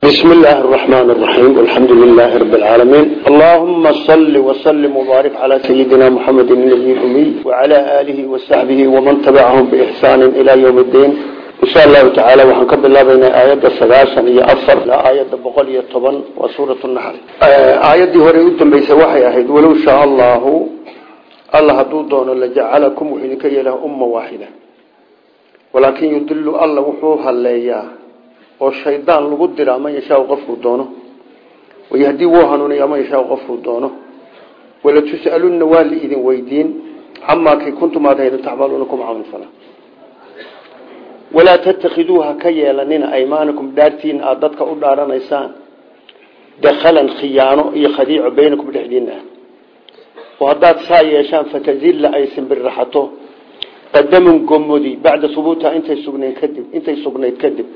بسم الله الرحمن الرحيم والحمد لله رب العالمين اللهم صل وسلم وبارك على سيدنا محمد النبي الأمي وعلى آله وصحبه ومن تبعهم بإحسان إلى يوم الدين إن شاء الله تعالى وحنكب الله بين آيات السلاسة هي أفر لا آيات بقول يطبن وسورة النحل آيات دي هوري قدام بيس وحي أحد ولو شاء الله الله دودون لجعلكم وحينك يله أمة واحدة ولكن يدل الله وحوها اللياه oo shaydaan lagu dira ama yashaa qofku doono. Wayahdii wuu hanuuniya ama yashaa qofku doono. Wala tus'alunna waa la idin weydiin. Camaa kay kuntum aad hayda tacmaluuna kuma camal fala walaa tattakhiduuha ka yeelanina aymaanakum dhaartiina aada dadka u dhaaranaysaan. Dakhalan khiyaano iyo khadiico baynakum dhexdiina ah. Oo haddaad fatazilla ay simbirraxato. Qadamun gomodi bacda hubuutiha intay sugnayd kadib intay sugnayd kadib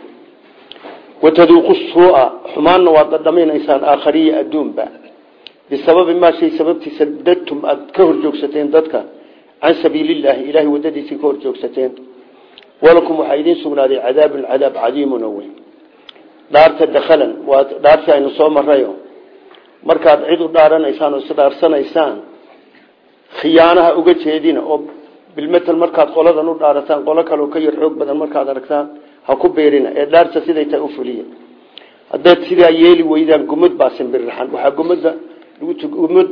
wataduuqu suua xumaanna waad dhadhamaynaysaan aakhariya adduunba. Bisababi maa shay sababtiisa dadtum aad ka horjoogsateen dadka. Can sabiilillaahi ilahay wadadiisii ka horjoogsateen. Walakum waxaa idiin sugnaaday cadaabun cadaab cadiimun oo weyn. Dhaarta dakhalan waa dhaartii aynu soo marayo markaad cid u dhaaranaysaan oo isdhaarsanaysaan khiyaanaha uga jeedina oo bilmetel markaad qoladan u dhaarataan qolo kaleo ka yar xoog badan markaad aragtaan ha ku beerina ee dhaarta siday tahay u fuliya. Haddaad sidaa yeeli weydaan gumad baa simbirraxan waxaa gumada gumad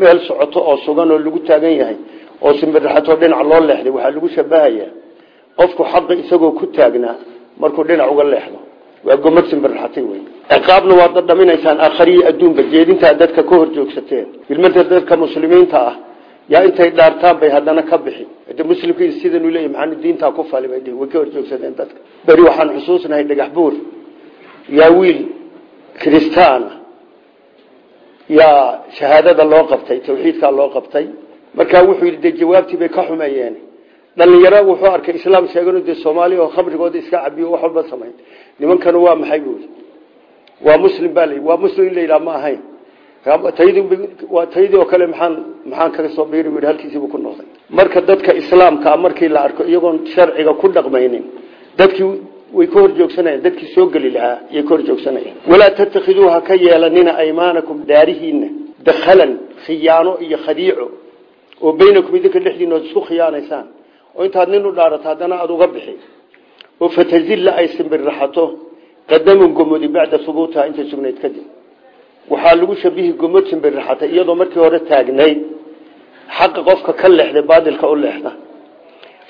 meel socoto oo sugan oo lagu taagan yahay oo simbirraxatoo dhinac loo leexday waxaa lagu shabahayaa. Qofku xaqa isagoo ku taagnaa markuu dhinac uga leexdo waa gumad simbirraxatay wey ciqaabna waad dhadhaminaysaan aakhariya adduunba jeedintaa dadka ka hor joogsateen. Ilmada dadka muslimiinta ah yaa intay dhaartaan bay haddana ka bixi. De muslimkii sidan uu leeyahy maxaa diintaa ku fali bay way ka horjoogsadeen dadka. Beri waxaan xusuusnahay dhagax buur. Yaa wiil kristaan. Yaa shahaadada loo qabtay tawxiidkaa loo qabtay. Markaa wuxuu yidhi dee jawaabtii bay ka xumeeyeen dhalinyaro wuxuu arkay islaam sheegan dee soomaaliya oo khamrigooda iska cabiyo wax walba samayn. Nimankana waa maxay buui waa muslim baa la waa muslim in ma ahayn taydii oo kale maxaan maxaan kaga soo biiri halkiisiibuu ku noqday. Marka dadka islaamkaa markii la arko iyagoon sharciga ku dhaqmaynin dadkii way ka horjoogsanayaan dadkii soo geli lahaa yay ka horjoogsanayaan. Walaa tattakhiduuha ka yeelanina aymaanakum daarihiina dakhalan khiyaano iyo khadiico oo baynakum idinka dhexdiina ood isku khiyaanaysaan. Oo intaad nin u dhaarato haddana aada uga bixi. Oo fatazilla ay simbirraxato qadamun gomodi bacda hubuutiha intay sugnayd kadib waxaa lagu shabihi gomod simbirraxatay iyadoo markii hore taagnayd xaqa qofka ka leexday baadilka u leexda.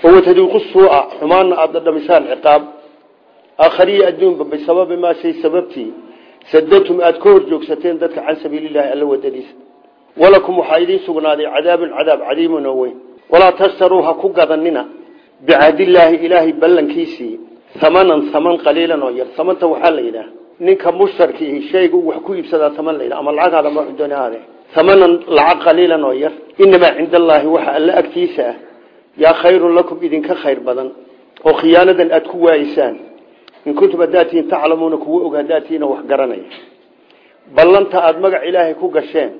Oo wataduuqu suuca xumaanna aada dhadhamisaan ciqaab. Aakhariya adduunba bisababi maa shay sababtii sadatum aada ka hor joogsateen dadka can sabiilillahi alla wadadiisa. Walakum waxaa idiin sugnaaday cadaabun cadaab cadiimun oo weyn. Walaa tashtaruu ha ku gadanina bicahdillaahi ilaahay ballankiisii hamanan haman qaliilan oo yar. Samanta waxaa la yidhaah ninka mushtarkii shayga wax ku iibsadaa taman la ama lacagaada ma doonade tamanan lacag qaliilan oo yar. Inamaa cinda allaahi waxa alla agtiisa ah. Yaa khayrun lakum idinka khayr badan. Oo khiyaanadan aada ku waayeysaan in kuntum haddaad tihiin taclamuuna kuwa og wax garanaya. Ballanta aada magac ilaahay ku gasheen.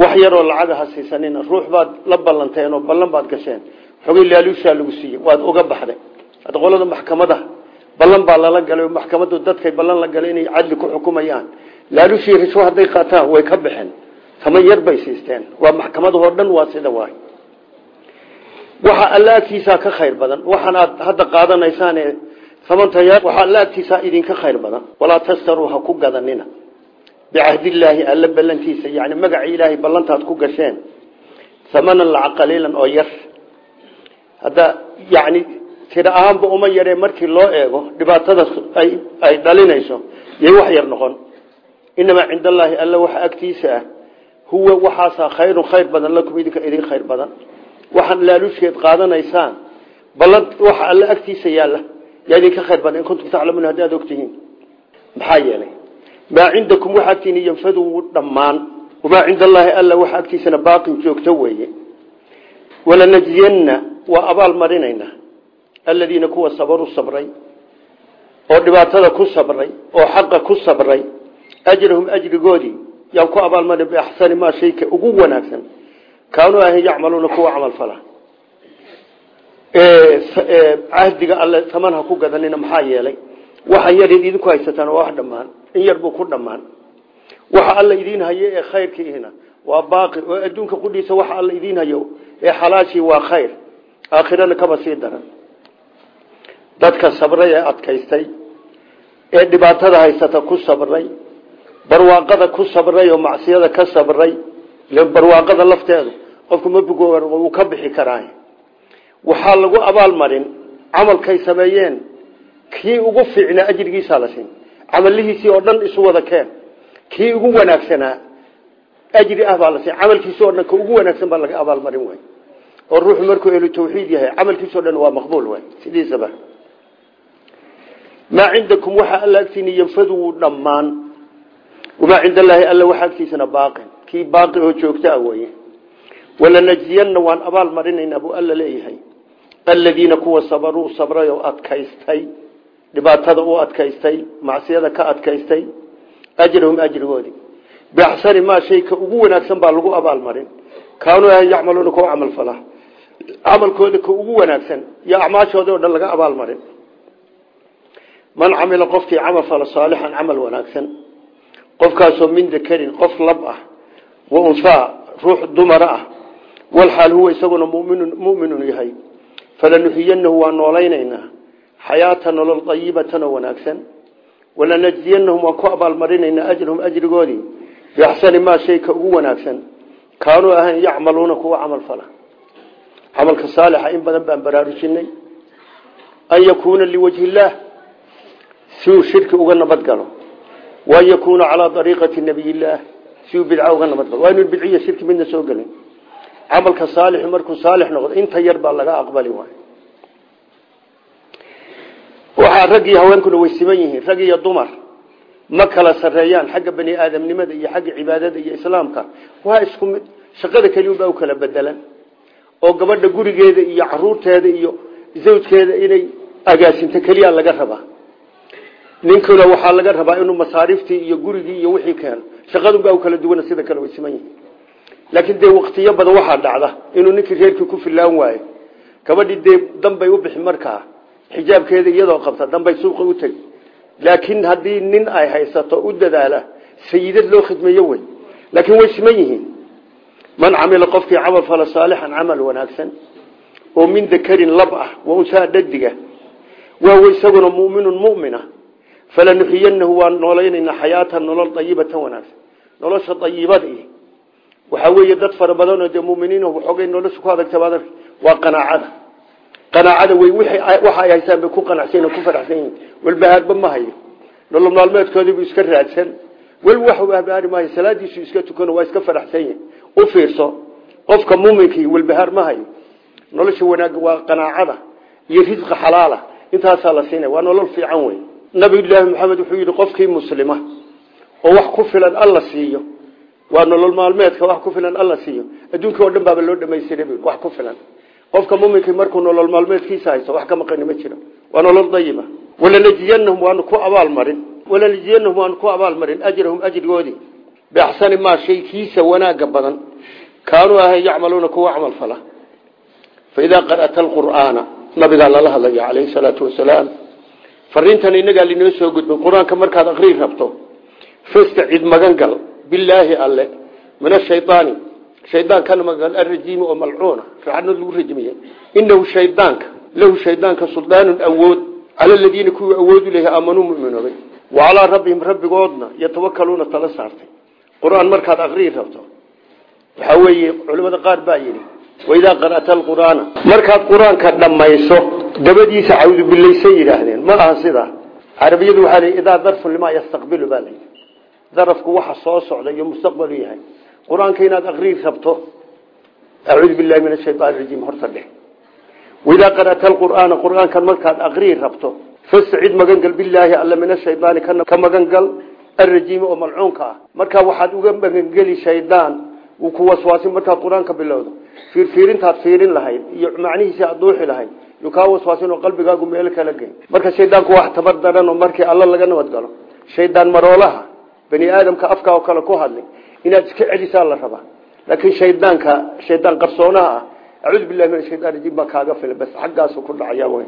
Wax yaroo lacaga ha siisanina ruux baad la ballanteen oo ballan baad gasheen. Xogay laaluushaa lagu siiyey. Waad uga baxday. Ad maxkamada ballan baa lala galay maxkamadu dadkay ballan la galay inay cadli ku xukumayaan. Laalushii rishwo hadday qaataan way ka baxeen. Taman yar bay siisteen. Waa maxkamadahoo dhan waa sida waay. Waxa alla ka khayr badan. Waxaan aad hadda qaadanaysaan samanta yar waxaa alla agtiisaa idinka khayr badan. Walaa tastaruu ha ku gadanina. Bicahdillaahi alla ballantiisa yani magaca ilaahay ballantaad ku gasheen. Samanan lacag qaliilan oo yar. Hadda yani tira ahaanba uma yaree markii loo eego dhibaatada ay dhalinayso yay wax yar noqon. Inamaa allaahi alla waxa agtiisa ah huwa waxaasaa khayrun khayr badan lakum idinka idin khayr badan. Waxaan laalusheed qaadanaysaan ballan waxa alla agtiisa yaalla yaa idinka khayr badan in kuntum taclamuun haddaad ogtihiin. Maxaa yeelay? Maa cindakum waxa yanfadu dhammaan. Wamaa alla waxa agtiisana baaqin joogto weeye. Walanajziyanna waa abaal marinayna aladiina kuwa sabaruu sabray oo dhibaatada ku sabray oo xaqa ku sabray ajrahum ajrigoodii yaan ku abaalmari biaxsani maa shayka ugu wanaagsan kaanuu ahan yacmaluuna kuwa camal fala cahdiga alle taman ku gadanina maxaa yeelay waxa yar idinku haysataan waa wax dhammaan in yar buu ku dhammaan. Waxa alla idiin hayo ee khayrkiihina waa baaqi adduunka qudhiisa waxa alla idiin hayo ee xalaashii waa khayr aakhirana kaba sii daran dadka sabray ee adkaystay ee dhibaatada haysata ku sabray barwaaqada ku sabray oo macsiyada ka sabray barwaaqada lafteedu qofku mabug wuu ka bixi karaa. Waxaa lagu abaalmarin camalkay sameeyeen kii ugu fiicnaa ajrigiisaa la siin camalihiisii oo dhan isu wada keen kii ugu wanaagsanaa ajri ah baa la siin o dhan ka ugu wanaagsan baa laga abaalmarin way oo ruuxu markuu ehlu tawxiid yahay camalkiisao dhan waa maqbuul way sidiisaba maa cindakum waxaa alla agtiina yanfadu wuu dhammaan. Wamaa cinda allaahi alla waxaa agtiisana baaqin. Kii baaqi oo joogta a weye walanajziyanna waan abaal marinaynaa buu alla leeyahay. Aladiina kuwa sabaruu sabray oo adkaystay. Dhibaatada u adkaystay. Macsiyada ka adkaystay. Ajrahum ajrigoodii biaxsani maa shay ka ugu wanaagsan baa lagu abaalmarin kaanuu ahan yacmaluuna kuwa camal falaa camalkooda ka ugu wanaagsan iyo acmaashooda o dhan laga abaalmarin man camila qofkii camal fala saalixan camal wanaagsan. Qofkaasoo min dakarin qof lab ah wa unhaa ruux dumara ah walxaal huwa isaguna muminun muminun yahay. Falanuxiyanahu waa noolaynaynaa xayaata nolol ayibatan oo wanaagsan. Walanajziyanahum waan ku abaalmarinaynaa ajrahum ajrigoodii biaxsani maa shayka ugu wanaagsan. Kaanuu ahayn yacmaluuna kuwa camal fala. Camalka saalixa in badan baan baraarujinay. An si uu shirki uga nabad galo. Waan yakuuna calaa ariiqati nabiy illaah si uu bidca uga nabad galo. Waa inu bidciya shirki midna soo gelin camalka saalixu markuu saalix noqdo inta yar baa laga aqbali waay waxaa rag iyo haweenkuna way siman yihiin. Rag iyo dumar. Ma kala sareeyaan xagga bani aadamnimada iyo xagga cibaadada iyo islaamka. Waa isku mid. Shaqada keliunbaa u kala bedelan oo gabadha gurigeeda iyo caruurteeda iyo zawjkeeda inay agaasinto keliya laga rabaa ninkuna waxaa laga rabaa inuu masaariftii iyo gurigii iyo wixii keeno shaqadunbaa u kala duwana sida kale way siman yihiin. Laakiin dee waktiyo badan waxaa dhacda inuu ninkii reerkii ku filaan waayo gabadhii dee danbay u bixi markaa. Xijaabkeeda iyadoo qabta danbay suuqa u tegi. Laakiin haddii nin ay haysato u dadaala sayidad loo khidmeeyo wey laakiin way siman man camila qofkii camal fala saalixan camal wanaagsan oo min dakarin lab ah wa unsaa dhadiga waawa isaguna muminun mumina falanuxiyanahu waan noolaynaynaa xayaatan nolol ayibatan wanaagsan nolosha ayibadii waxaa weeye dad fara badanoo dee muminiin waxoogay nolosha ku adagta waa qanaacada qanaacada wey waxa ay haysaan bay ku qanacsan ku faraxsan yihiin walbahaarba ma hayo nolol maalmeedkoodiibuu iska raadsan weli wax habaari maayo salaadiisu iska tukano waa iska faraxsan yihiin u fiirso qofka muminkii walbahaar ma hayo nolosha wanaag waa qanaacada iyo risqa xalaala intaasaa la nabiyulaahi maxamed wuxuu yidhi qofkii muslima oo wax ku filan alla siiyo waa nolol maalmeedka wax ku filan alla siiyo. Adduunkii oo dhan baaba loo dhamaystiray wax ku filan. Qofka muminkii markuu nolol maalmeedkiisa haysto wax ka maqani ma jiro. Waa nolol dayiba walanajziyanahum waanu ku abaalmarin. Walanajziyanahum waanu ku abaalmarin ajrahum ajrigoodii. Biaxsani maa shay kiisa wanaaga badan. Kaanuu ahay yacmaluuna kuwa camal fala. Faidaa qara'ta alqur'aana nabigaa lala hadlaya calayhi fariintan inagaa linoo soo gudbin qur'aanka markaad akrii rabto fastacid magan gal bilaahi alle min ashaydaani shaydaankan magan arajiimi oo malcuuna fiicadna lagu rajmiye inahu shaydaanka lahu shaydaanka suldaanun awood cala aladiina kuwii awoodu lehay aamanuu muminoobay. Wa calaa rabbihim rabbigoodna yatawakaluuna tala saartay. Qur'aan markaad akrii rabto waxaa weeye culimada qaar baa yidhi waidaa qara'ta alqur'aana markaad qur'aanka dhammayso dabadiisa cawdu bilaysay yidhaahdeen ma aha sidaa carabiyadu waxaa l idaa darfun limaa yastaqbilu baa layidhi darafku waxa soo socda iyo mustaqbalu yahay qur'aanka inaad akrii rabto acuudu billahi min ashayaan rajiim horta dheh waidaa qara'ta alqur'aana qur'aankan markaad akrii rabto fastacid magangal bilaahi alla min ashaydaani ka magangal alrajiimi oo malcuunka ah markaa waxaad uga magangeli shaydaan wuu ku waswaasin markaad qur'aanka bilowdo fiirfiirintaad fiirin lahayd iyo macnihiisi aad duuxi lahayd. Yuu kaa waswaasin oo qalbigaagu meel kala geyn marka shaydaanku wax tabar daran oo markii alla laga nabad galo shaydaan maroolaha bani aadamka afkaa oo kale ku hadlay inaad iska celisaa la rabaa. Laakiin shaydaanka shaydaan qarsoonaha ah billahi min ashaytaan rajiim kaaga fila bas xaggaasu ku dhacaya wey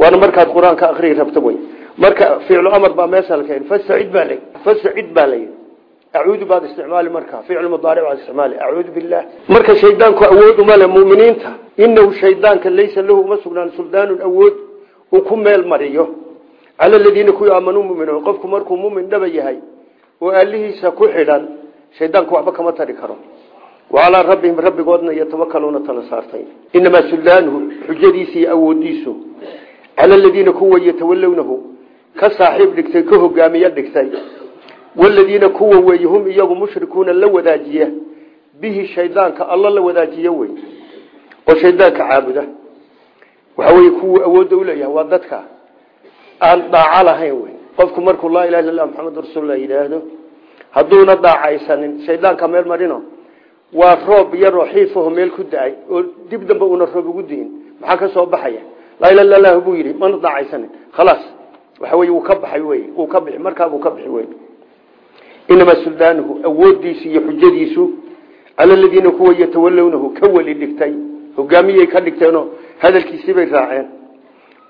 waana markaad qur'aanka rabto wey marka ficlu amar baa meesha la keenay fastacid baa yidhi acuudu baad isticmaali markaa ficlu mudaaric baad isticmaali acuudu billah marka shaydaanku awood uma le muuminiinta inahu shaydaanka laysa lahu uma sugnaan suldaanun awood uu ku meel mariyo cala aladiina kuwii aamanuu muminoon qofku markuu mumin dhaba yahay oo alihiisa ku xidhan shaydaanku waxba kama tari karo wacalaa rabbihim rabbigoodna yatawakaluuna tala saartay inamaa suldaanuhu xujadiisa iyo awoodiisu cala aladiina kuwa dhigtay waladiina kuwa weeye hum iyagu mushrikuuna la wadaajiya bihi shaydaanka alla la wadaajiye wey oo shaydaanka caabuda waxa wey kuwa awoodda uleeyahay waa dadka aan daaco lahayn wey qofku markuu laa ilaha illa lah maxamadu rasuullah yidhaahdo hadduuna daacaysanin shaydaanka meel marino waa roob yaroo xiifaho meel ku da'ay oo dib dambe una roob ugu diin maxaa ka soo baxaya laa ila illa lah buu yidhi wey wey wey inamaa suldaanuhu awoodiisu iyo xujadiisu cala aladiina kuwa yatawalownahu ka weli dhigtay hogaamiyay ka dhigteenoo hadalkiisibay raaceen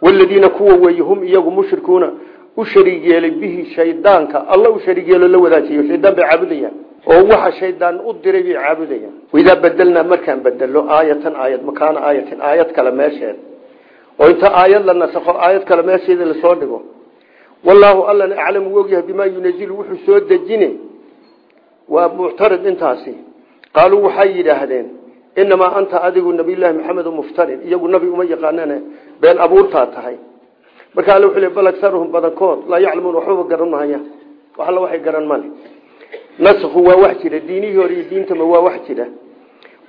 waladiina kuwa weeye hum iyagu mushrikuuna u shariig yeelay bihi shaydaanka alla u shariig yeelo la wadaajiyo shaydaan bay caabudayaan oo waxa shaydaan u diray bay caabudayaan waidaa bedelnaa markaan bedelo aayatan aayad makaana wallaahu allana aclamu u ogyahay bimaa yunazilu wuxuu soo dejine. Waa muctarid intaasi. Qaaluu waxay yidhaahdeen inamaa anta adigu nabiyllaahi maxamedu muftarin iyagu nabi uma yaqaanane been abuurtaa tahay. Marka alle wuxuu le bal agaruhum badankood laa yaclamuuna waxbaba garan mahaya wax alla waxay garan male. Nasku waa wax jira diinihii hore iyo diintama waa wax jira.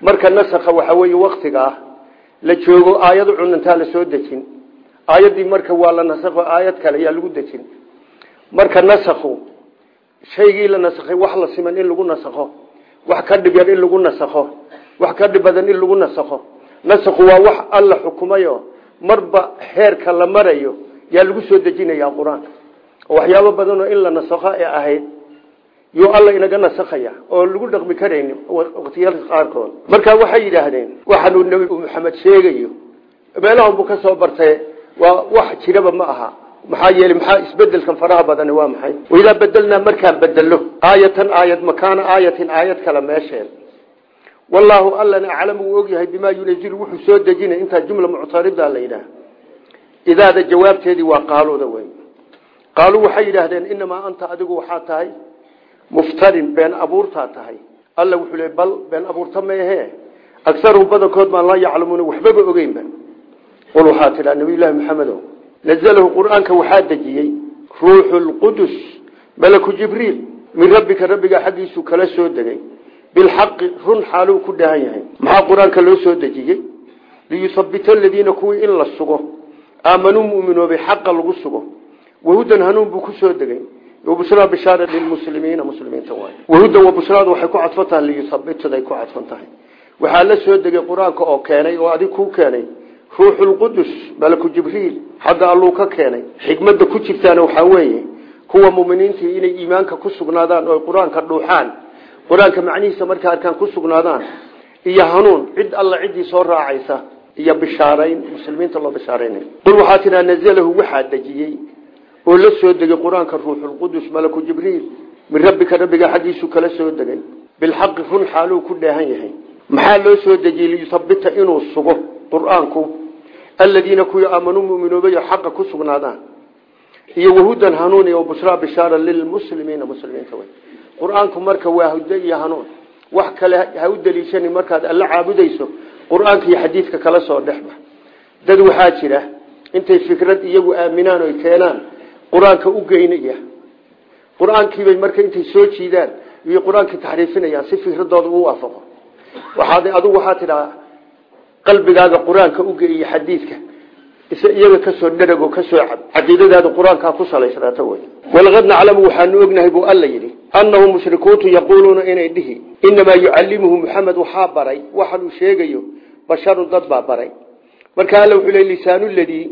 Marka ah la joogo aayad cunantaa la soo dejin aayaddii marka waa la nasakho aayad kale yaa lagu dejin. Marka nasakhu shaygii la nasakhay wax la siman in lagu nasakho. Wax ka dhib in lagu nasakho. Wax ka dhib in lagu nasakho. Nasakhu waa wax alla xukumayo. Marba heerka la marayo yaa lagu soo dejinaya qur'aanka waxyaabo badanoo in la nasakho ee ahayd yuu alla inaga nasakhaya oo lagu dhaqmi karayni waqtiyaalka qaarkood. Marka waxay yidhaahdeen waxaanuu nebi maxamed sheegayo meelahan buu ka soo bartay waa wax jiraba ma aha. Maxaa yeelay maxaa isbedelkan faraha badani waa maxay? Waidaa bedelnaa markaan bedelo aayatan aayad makaana aayatin aayad kale meesheen. Wallaahu allana aclamu uu ogyahay bimaa wuxuu soo dejinay. Intaa jumla muctarida la yidhaah. Idaada jawaabteedii waa qaaluuda wey qaaluu waxay yidhaahdeen inamaa anta adigu waxaa tahay muftarin been abuurtaa tahay. Alla wuxuu le bal been abuurta maehe agaruhu badankood baan laa yaclamuuna waxbaba ogeynba qul waxaa tidhaa nabiyullaahi maxamedo nazalahu qur'aanka waxaa dejiyey ruuxu lqudus malaku jibriil min rabbika rabbigaa xaggiisuu kala soo degay. Bilxaqi run xaaluu ku dhahan yahay. Maxaa qur'aanka loo soo dejiyey? Liyusabita aladiina kuwii in la sugo. Aamanuu muminoobay xaqa lagu sugo. Wahudan hanuun buu ku soo degay. Wabusraa bishaara lilmuslimiina muslimiinta waay wahudan wabusraadu waxay ku cadfan tahay liyusabitaday ku cadfan tahay. Waxaa la soo degay qur'aanka oo keenay oo adig kuu ruuxulqudus malaku jibriil xagga alluu ka keenay. Xikmadda ku jirtaana waxaa weeye kuwa muminiintii inay iimaanka ku sugnaadaan oo qur'aanka dhuuxaan. Qur'aanka macnihiisa markay arkaan ku sugnaadaan iyo hanuun cid alla ciddii soo raacaysa iyo bishaarayn muslimiinta loo bishaaraynay qul waxaa tidhaa nazalahu waxaa dejiyey oo la soo degay qur'aanka ruuxulqudus malaku jibriil. Min rabbika rabbigaa xaggiisu kala soo degay. Bilxaqi run xaaluu ku dheehan yahay. Maxaa loo soo dejiyey? Liyusabita inuu sugo qur'aanku aladiina kuwii aamanuu muminoobay xaqa ku sugnaadaan iyo wahudan hanuun iyo bushraa bishaara lilmuslimiina muslimiinta wey qur'aanku marka waa hudo iyo hanuun. Wax kale ha u daliishanin markaad alla caabudayso qur'aanka iyo xadiidka kala soo dhexba. Dad waxaa jira intay fikrad iyagu aaminaan oy keenaan qur'aanka u geynaya. Qur'aankiibay marka intay soo jiidaan iyo qur'aankii taxriifinayaan si fikradooda u waafaqo. Waxaad adigu waxaa tidhaa qalbigaaga qur'aanka ugeeyo xadiidka iyaga ka soo dherag oo ka soo caqiidadaada qur'aankaa ku salaysnaata wey walaqad naclamu waxaanu ognahay buu alla yidhi annahum mushrikuuntu yaquuluuna inay dhihi inamaa yucallimuhu muxamed waxaa baray waxaanuu sheegayo basharun dad baa baray. Marka alla wuxuu le lisaanu ladii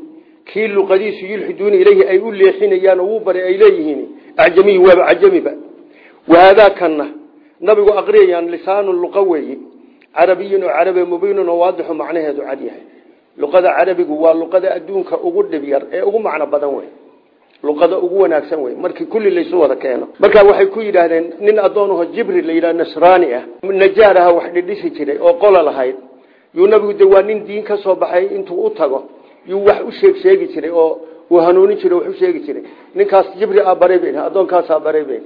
kii luqadiisu yulxiduuna ilayhi ay u leexinayaan oo wuu baray ay leeyihiin acjamiy waaba cajamiba wahaadaa kanna nabigu aqriyayaan lisaanu luqa weeye carabiyin oo carabi mubiinun oo waadixu macnaheedu cad yahay. Luqada carabigu waa luqada adduunka ugu dhib yar ee ugu macno badan wey luqada ugu wanaagsan wey markii kulli laysu wada keeno. Markaa waxay ku yidhaahdeen nin addoonaho jibril la yidhaha nasraani ah. Najaar aha wax dhidhisi jiray oo qola lahayd yuu nabigu de waa nin diin ka soo baxay intuu u tago. Yuu wax u sheeg sheegi jiray oo uu hanuunin jiray wax u sheegi jiray. Ninkaas jibri aa baray ben addoonkaasaa baray ben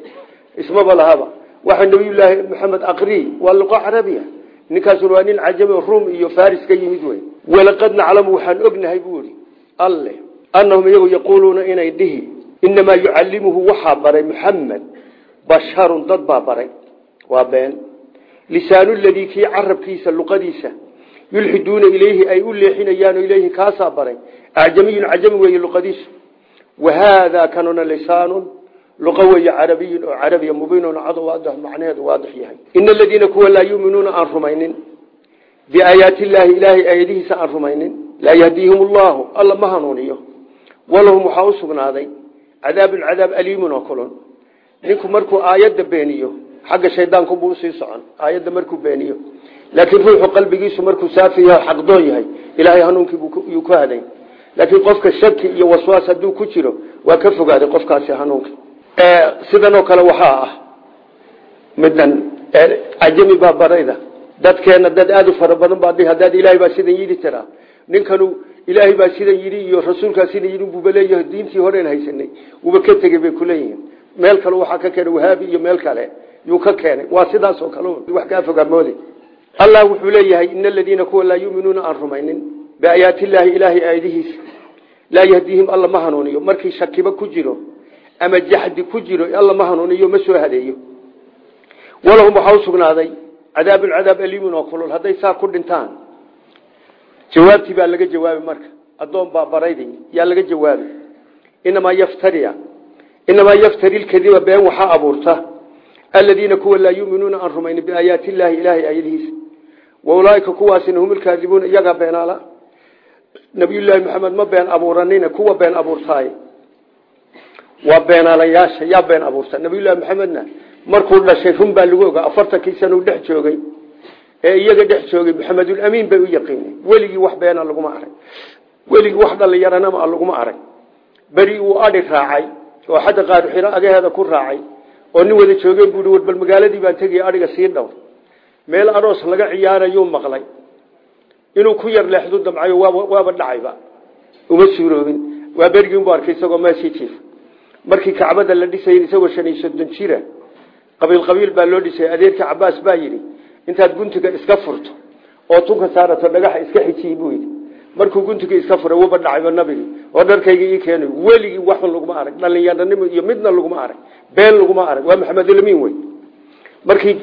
ismaba lahaba. Waxa nabiyullaahi maxamed aqri waa luqa carabiya ninkaasuna waa nin cajami ruum iyo faris ka yimid wey walaqad naclamu waxaan ognahay buu ihi alle annahum iyagu yaquuluuna inay dhihi inamaa yucallimuhu waxaa baray muxamed basharun dad baa baray. Waa been. Lisaanu ladii kii carabkiisa luqadiisa yulxiduuna ilayhi ay u leexinayaan ilayhi kaasaa baray. Acjamiyun cajami weeye luqadiisu luqa weeye carabiyun oo carabiya mubiinun cad waadix macnaheedu waadix yahay. Ina aladiina kuwa laa yuuminuuna aan rumaynin. Biaayaati illaahi ilaahay aayadihiisa aan rumaynin. Laa yahdiihim allahu alla ma hanuuniyo. Walahum waxaa u sugnaaday cadaabun cadaab aliimun oo kulun. Ninku markuu aayadda beeniyo xagga shaydaankubu u sii socon aayadda markuu beeniyo. Laakiin ruuxu qalbigiisu markuu saafi yahay xaqdoon yahay ilaahay hanuunkiyuu ku haday laakiin qofka shaki jiro waa ka fogaaday qofkaasi sidan oo kale waxaa ah midan cajami baa barayda. Dadkeena dad aada u fara badan baa haddaad ilaahay baa sidan yidhi tiraa ninkanu ilaahay baa sidan yidhi iyo rasuulkaa sidan yidhi buuba leeyahay diintii horeen haysanay. Wuuba ka tegey bay kuleeyihiin meel kale waxaa ka keenay wahaabi iyo meel kale yuu ka keenay. Waa sidaas oo kale wax kaa fogaamoode allah wuxuu leeyahay ina aladiina kuwa laa yuminuuna aan rumaynin biaayaati illaahi ilaahay aayadihiisa. Laa yahdiihim alla ma markii shakiba ku jiro ama jaxdi ku jiro alla ma hanuuniyo ma soo hadeeyo. Walahum waxaa usugnaaday cadaabun cadaab aliimun oo kulul hadday saa ku dhintaan. Jawaabtii baa laga jawaabay marka. Addoon baa baraydi yaa laga jawaabay inamaa yaftaria inamaa yaftari lkadiba been waxaa abuurta. Aladiina kuwa laa yuminuuna aan rumaynin biaayaati illaahi ilaahay aayadihiisa. Wa ulaaika kuwaasina hum ilkaadibuuna iyagaa beenaala. Nabiyullaahi maxamed ma been abuuranina kuwa been abuurtaay waa beenaalayaasha yaa been abuurta. Nabiyullahi maxamedna markuu dhashay run baa lagu ogaa. Afartankii sana u dhex joogay ee iyaga dhex joogay maxamedulamiin bay u yaqiineen weligii wax beena laguma arag. Weligii wax dhalinyaranama laguma arag. Beri uu adhi raacay oo xadda qaaruxiro agaheeda ku raacay oo nin wada joogeen buui war bal magaaladii baan tegay adhiga sii dhow meel aroos laga ciyaarayuu maqlay. Inuu ku yar leexdu damcayo waaba dhacayba. Uma suuroobin waa berigiinbu arkay isagoo jiif markii kacbada la dhisay isagoo shan iyo soddon jira qabiil qabiil baa loo dhisay. Adeerkii cabaas baa yidhi intaad guntiga iska furto oo tunka saarato dhagaxa iska xijiyi buu yidhi. Markuu guntiga iska furay wuba dhacayba nabigi oo dharkayga ii keenay weligii waxun laguma arag dhalinyaranimo iyo midna laguma arag been laguma arag waa maxamedulamiin wey markii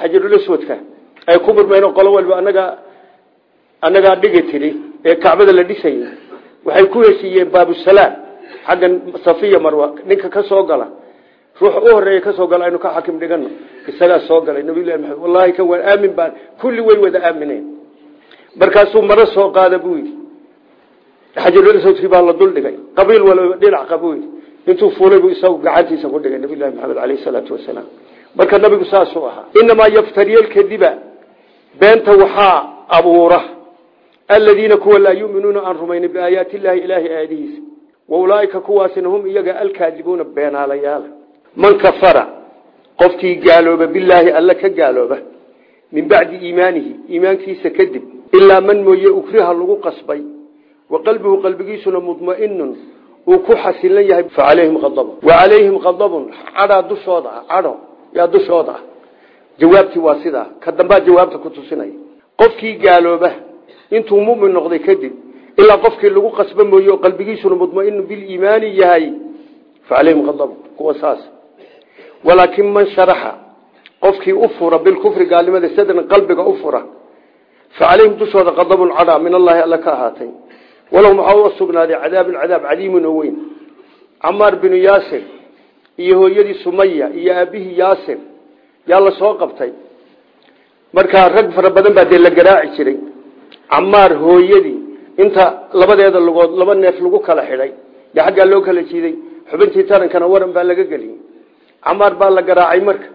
xajarulaswadka ay ku murmeen qolo walba anaga annagaa dhigi tiri ee kacbada la dhisayay waxay ku heshiiyeen baabusalaam xaggan safiya marwa ninka ka soo gala ruux u horreeya ka soo gala aynu ka xakim dhigano isagaa soo galay nabiyullahi maxamed wallahi kan waan aamin baan kulli way wada aamineen. Markaasuu maro soo qaada buu yidhi. Xajarulaswadkii baa la dul dhigay. Qabiil walba dhinac qabuu yidhi. Fuulay buu isagu gacantiisa ku dhigay nabiyullahi maxamed caleyhi salaatu wasalaam marka nabigu saasuu ahaa inamaa yaftariya lkadiba beenta waxaa abuura. Aladiina kuwa laa yuminuuna aan rumaynin biaayaati illaahi ilaahay aayadihiisa wa ulaaika kuwaasina hum iyaga alkaadibuuna beenaalayaala man kafara qofkii gaalooba bilaahi alla ka gaalooba min bacdi iimaanihi iimaankiisa kadib ilaa man mooye ukriha lagu qasbay wa qalbuhu qalbigiisuna mudmainun uu ku xasilan yahay fa calayhim adabun wa calayhim adabun cadhaa dushooda ah cadho yaa dushooda ah. Jawaabtii waa sidaa. Ka dambaa jawaabta ku tusinaya qofkii gaalooba intuu mumin noqday ilaa qofkii lagu qasba mooye oo qalbigiisuna mudmainu biliimaani yahay fa calayhim adabun kuwa saas. Walaakin man sharaxa qofkii u fura bilkufri gaalnimada sadran qalbiga u fura fa calayhim dushooda qadabun cadhaa min allahi alla ka ahaatay. Walahum waxaa u sugnaaday cadaabun cadaab cadiimun oo weyn. Camaar binu yaasir iyo hooyadii sumaya iyo aabihii yaasir yaa la qabtay. Markaa rag fara badan baa dee inta labadeeda lugood laba neef lagu kala xidhay yo xaggaa loo kala jiiday xubintii tarankana waran baa laga geliyey camaar baa la garaacay marka.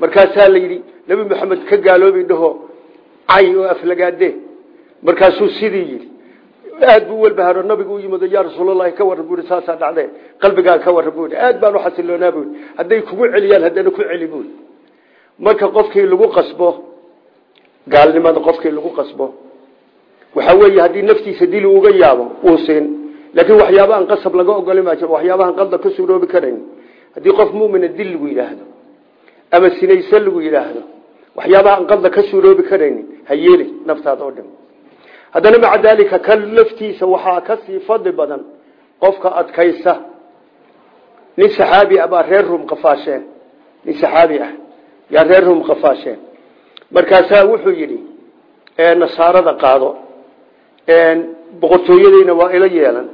Markaasaa la yidhi nebi maxamed ka gaaloobi dhaho cay oo aflagaade markaasuu sidii yidhi aad buu walbaharo nabigu u yimid yaa rasuulalahi ka warran buui saasaa dhacde qalbigaa ka warran bui aad baan uxasiloonaa bui hadday kugu celiyaan haddana ku celi bui marka qofkii lagu qasbo gaalnimada qofkii lagu qasbo waxaa weeye haddii naftiisa dili uga yaabo uu siin laakiin waxyaabahan qasab laga ogoli maa jiro waxyaabahan qalda ka suuroobi karayn. Haddii qof mumina dil lagu yidhaahdo ama sinayse lagu yidhaahdo waxyaabahaan qalda ka suuroobi karaynin ha yeeli naftaada oo dhim haddana maca daalika ka laftiisa waxaa ka sii fadli badan qofka adkaysa nin saxaabi ah baa reer rum qafaasheen nin saxaabi ah yaa reer rum qafaasheen markaasaa wuxuu yidhi nasaarada qaado boqortooyadeyna waa ila yeelan.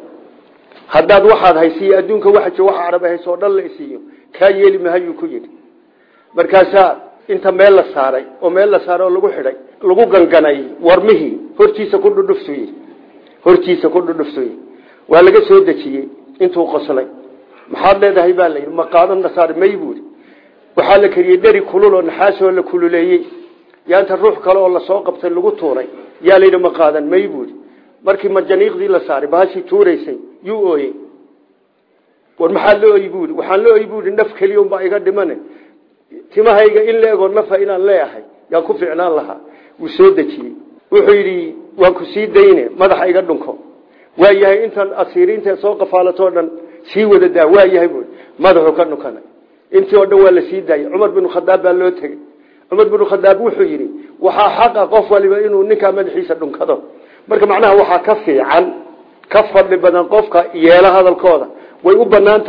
Haddaad waxaad haysiiyo adduunka waxa waxa caraba hayso oo dhan la isiiyo. Kaa yeeli mahayuu ku yidhi. Markaasaa inta meel la saaray oo meel la saaray oo lagu xidhay lagu ganganay warmihii hortiisa ku dhudhuftuy hortiisa ku dhudhuftuy waa laga soo dejiyey intuu qoslay. Maxaad leedahay baa layidhi ma qaadan nasaar may buuri. Waxaa la kariyey dheri kulul oo naxaasoo la kululeeyey. Yaa ruux kale oo la soo qabtay lagu tuuray yaa layidhi ma qaadan may markii majaniiqdii la saaray bahashii tuuraysay yuu ooyey. War maxaa la ooyi buuri waxaan la ooyi buuri naf keliya unbaa iga dhimane. Timahayga in la egoo nafa inaan leeyahay yaan ku ficnaan lahaa. Wuu soo dejiyey. Wuxuu yidhi waan ku sii dayne madaxa iga dhunko. Waa yahay intaan asiiriinta soo qafaalatoo dhan sii wada daa waa yahay buui madaxuu ka dhunkana intii oo dhan waa la sii daayey. Cumar binu khadaab baa loo tegey. Cumar binu khadaab wuxuu yidhi waxaa xaqa qof waliba inuu ninkaa madaxiisa dhunkado marka macnaha waxaa ka fiican ka fadli badan qofka yeelo hadalkooda. Way u banaan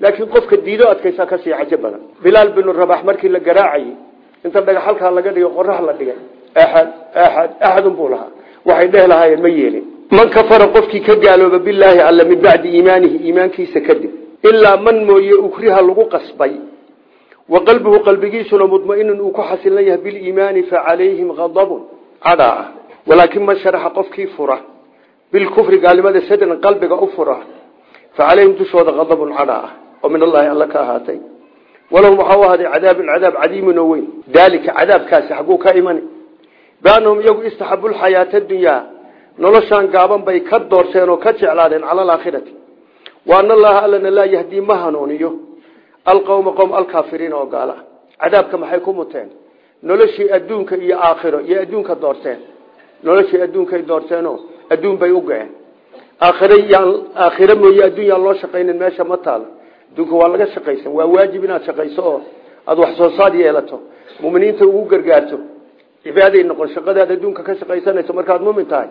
laakiin qofka diido adkaysaa ka sii cajo badan. Bilaal binu rabax markii la garaacayey inta dhagaxalkaa laga dhigo qorax la dhigay axad axad axadun buu waxay dheh ma yeelin. Man kafara qofkii ka gaalooba bilaahi alla min bacdi iimaanihi iimaankiisa kadib ilaa man mooye ukriha lagu qasbay wa qalbuhu qalbigiisuna mudmainun uu ku xasilan yahay biliimaani fa calayhim adabun cadaa ah walaakin man sharaxa qofkii fura. Bilkufri gaalnimada sadran qalbiga u fura. Fa calayhim dushooda adabun cadaa ah oo min allahi alla ka ahaatay. Walahum waxaa u ahaaday cadaabun cadaab cadiimun oo weyn. Daalika cadaabkaasi xagguu ka imani. Biannahum iyagu istaxabu lxayaata dunyaa noloshaan gaaban bay ka doorteen oo ka jeclaadeen cala alaakhirati. Wa ana allaha allana laa yahdii ma hanuuniyo alqowma qowm alkaafiriina oo gaala. Cadaabka maxay ku muteen? Noloshii adduunka iyo aakhiro doorteen noloshii adduunkay doorteenoo adduun bay u go-een aakhir yaan aakhiro mooye adduun yaan loo shaqaynin meesha ma taalo adduunka waa laga shaqaysan waa waajib inaad shaqayso oo wax soo saar yeelato. Muminiinta ugu gargaarto cibaaday noqon shaqadaad adduunka ka shaqaysanayso markaad mumin tahay.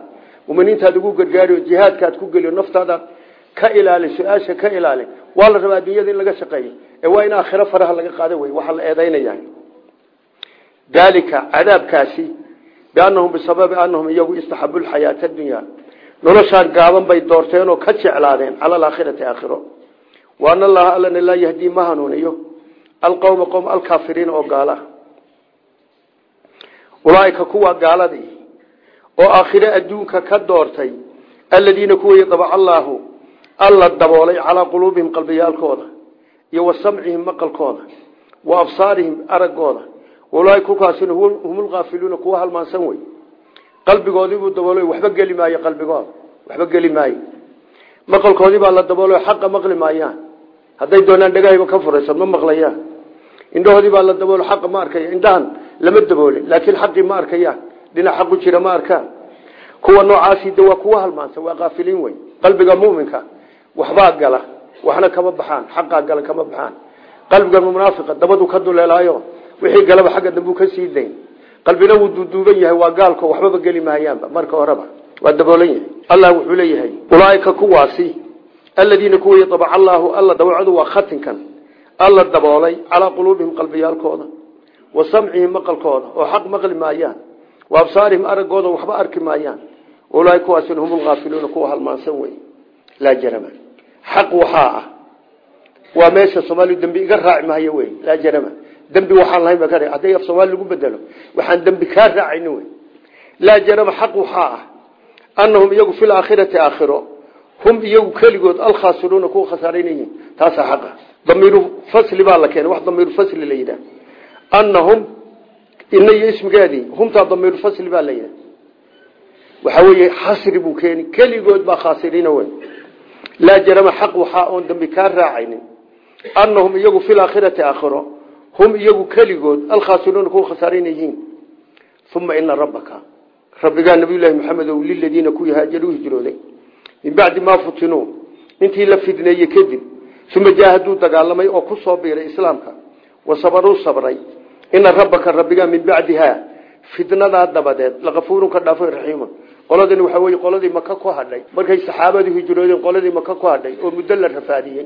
Muminiintaad ugu gargaari jihaadkaad ku geliyo naftaada ka ilaali su'aasha ka ilaali. Waa la rabaa adduunyada in laga shaqeeyo. Ee waa in aakhiro faraha laga qaado wey waxaa la eedaynaya daalika cadaabkaasi biannahum bisababi annahum iyagu istaxabu lxayaata addunya noloshaan gaaban bay doorteen oo ka jeclaadeen cala alaakhirati aakhiro wa ana allaha allana laa yahdii ma hanuuniyo alqowma qowm alkaafiriina oo gaala ulaaika kuwa gaaladii oo aakhire adduunka ka doortay aladiina kuway dabaca allaahu alla daboolay calaa quluubihim qalbiyaalkooda iyo wa samcihim maqalkooda wa absaarihim araggooda ulaaika kukaasina hum lkaafiluuna kuwa halmaansan wey qalbigoodiibuu daboolay waxba geli maayo qalbigooda waxba geli maayo. Maqalkoodii baa la daboolay xaqa maqli maayaan. Hadday doonaan dhegahayba ka furaysan ma maqlayaan. Indhahoodii baa la daboolo xaqa ma arkaya indhahan lama daboolin laakiin xaqii ma arkayaan. Dhinac xaqu jira ma arkaan. Kuwa noocaasi de waa kuwa halmaansan waa kaafiliin wey qalbiga muminka waxbaa gala waxna kama baxaan xaqaa gala kama baxaan. Qalbiga munaafiqa dabadu ka duleelaayo wixii galaba xagga dambu ka sii dayn. Qalbina wuu duuduuban yahay waa gaalko waxbaba geli maayaanba marka horeba waa daboolan yahay. Allah wuxuu leeyahay ulaaika kuwaasi aladiina kuway dabaca allaahu alla dawacadu waa khatinkan. Alla daboolay calaa quluubihim qalbiyaalkooda wa samcihim maqalkooda oo xaq maqli maayaan. Wa absaarihim araggooda waxba arki maayaan. Ulaaia kuwaasina hum lkaafiluuna kuwa halmaansan wey laa jarama. Xaq waxaa ah. Waa meesha soomaaliu dembi iga raaci maayo wey laa jarama dembi waxaan lahayn ba ka hadday af soomaali lagu bedelo waxaan dembi kaa raacayni wey laa jarama xaq waxaa ah annahum iyagu fi laakhirati aakhiro hum iyagu keligood alkhaasiruuna kuwa khasaaraynayihin taasaa xaqa. Damiiru fasli baa la keenay wax damiiru fasli la yidhaah annahum ina iyo ismigeedii humtaa damiiru fasli baa la yidhaah waxaa weeye xasri buu keeni keligood baa khaasiriina wey laa jarama xaq waxaa oon dambi kaa raacaynin. Annahum iyagu fi laakhirati aakhiro hum iyagu keligood alkhaasiruuna kuwa khasaarina yihiin. Uma ina rabbaka rabbigaa nabiyullaahi maxamed ow liladiina kuwii haajaruu hijrooday. Min bacdi maa futinuu intii la fidneeyey kadib uma jaahaduu dagaalamay oo ku soo biiray islaamka. Wa sabaruu sabray. Ina rabbaka rabbigaa min bacdihaa fitnadaa dabadeed. Lakafuurun ka dhaafo raxiimun qoladani waxaa weye qoladii maka ku hadhay. Markay saxaabadu hijroodeen qoladii maka ku hadhay oo muddo la rafaadiyey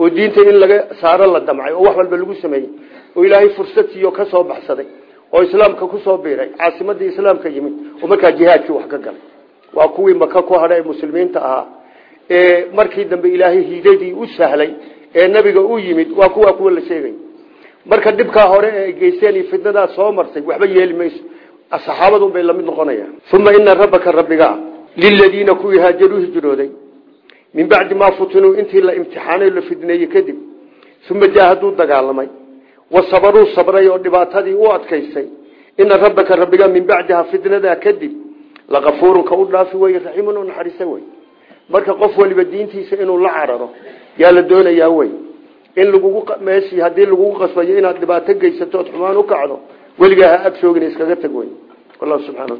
oo diinta in laga saaro lagu sameeyey oo ilaahay fursad siiyo ka soo baxsaday oo islaamka ku soo biiray caasimadii islaamka yimid oo markaa jihaadkii wax ka galay. Waa kuwii maka ku hadhay ee muslimiinta ahaa ee markii dambe ilaahay hiidadii u sahlay ee nabiga u yimid waa kuwa kuwa la sheegay. Marka dhibkaa hore ee geysteen iyo soo marsay waxba yeeli mayso. Saxaabadun bay la mid noqonayaan. Uma ina rabbaka rabbigaa liladiina kuwii haajaruu hijrooday. Min bacdi maa futinuu intii la imtixaanay la fidneeyey kadib uma jaahaduu dagaalamay wa sabaruu sabray oo dhibaatadii u adkaystay. Ina rabbaka rabbigaa min bacdihaa fitnadaa kadib lakafuurun ka u dhaafi wey raxiimun oo naxariisa wey marka qof waliba diintiisa inuu la cararo yaa la doonayaa wey in lagugu meeshii haddii lagugu qasbayo inaad dhibaato geysato ood xumaan u kacdo weligaa ha ag soogin iskaga tag wey wallahu subxana